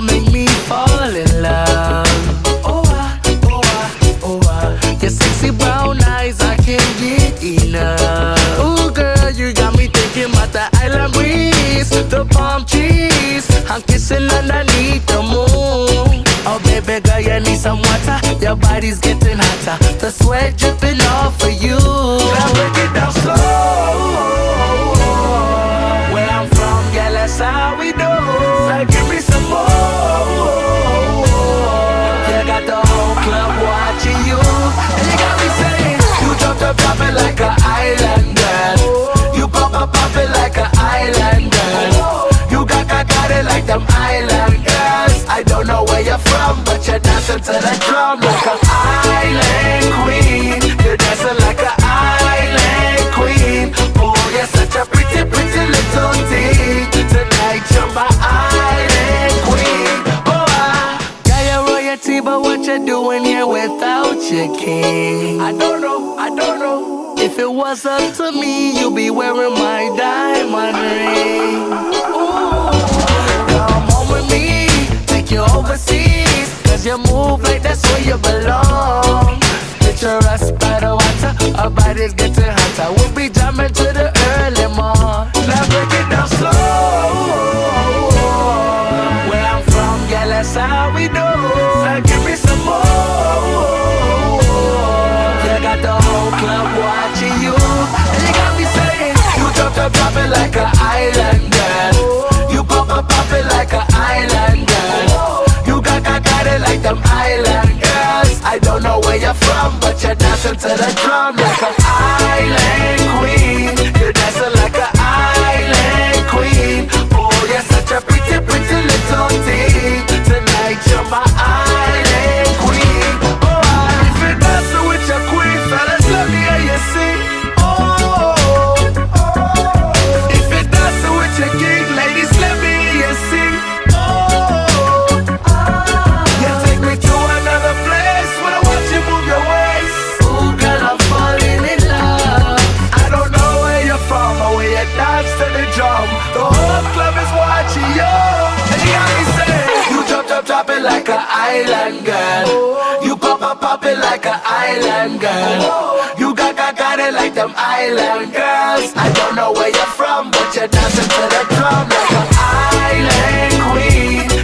make me fall in love. Oh ah, oh ah, oh ah. Your sexy brown eyes, I can't get enough. Ooh girl, you got me thinking about the island breeze, the palm trees. I'm kissing underneath the moon. Oh baby girl, you need some water. Your body's getting hotter. The sweat dripping off of you. Now break it down slow. Like an island queen. You're dancing like an island queen. Oh, you're such a pretty, pretty little thing. Tonight you're my island queen. Oh, royalty, but what you without your king? I don't know, I don't know. If it was up to me, you'd be wearing my diamond ring. Come home with me, take you overseas. You move like that's where you belong. Picture us by the water, our bodies getting hotter. We'll be jamming to the early morn. Now break it down slow. Where I'm from, yeah, that's how we do. To the drum like an island queen. The whole club is watching you. And you got me saying, you drop, drop, drop it like an island girl. You pop, pop, pop it like an island girl. You got, got, got it like them island girls. I don't know where you're from, but you're dancing to the drum like an island queen.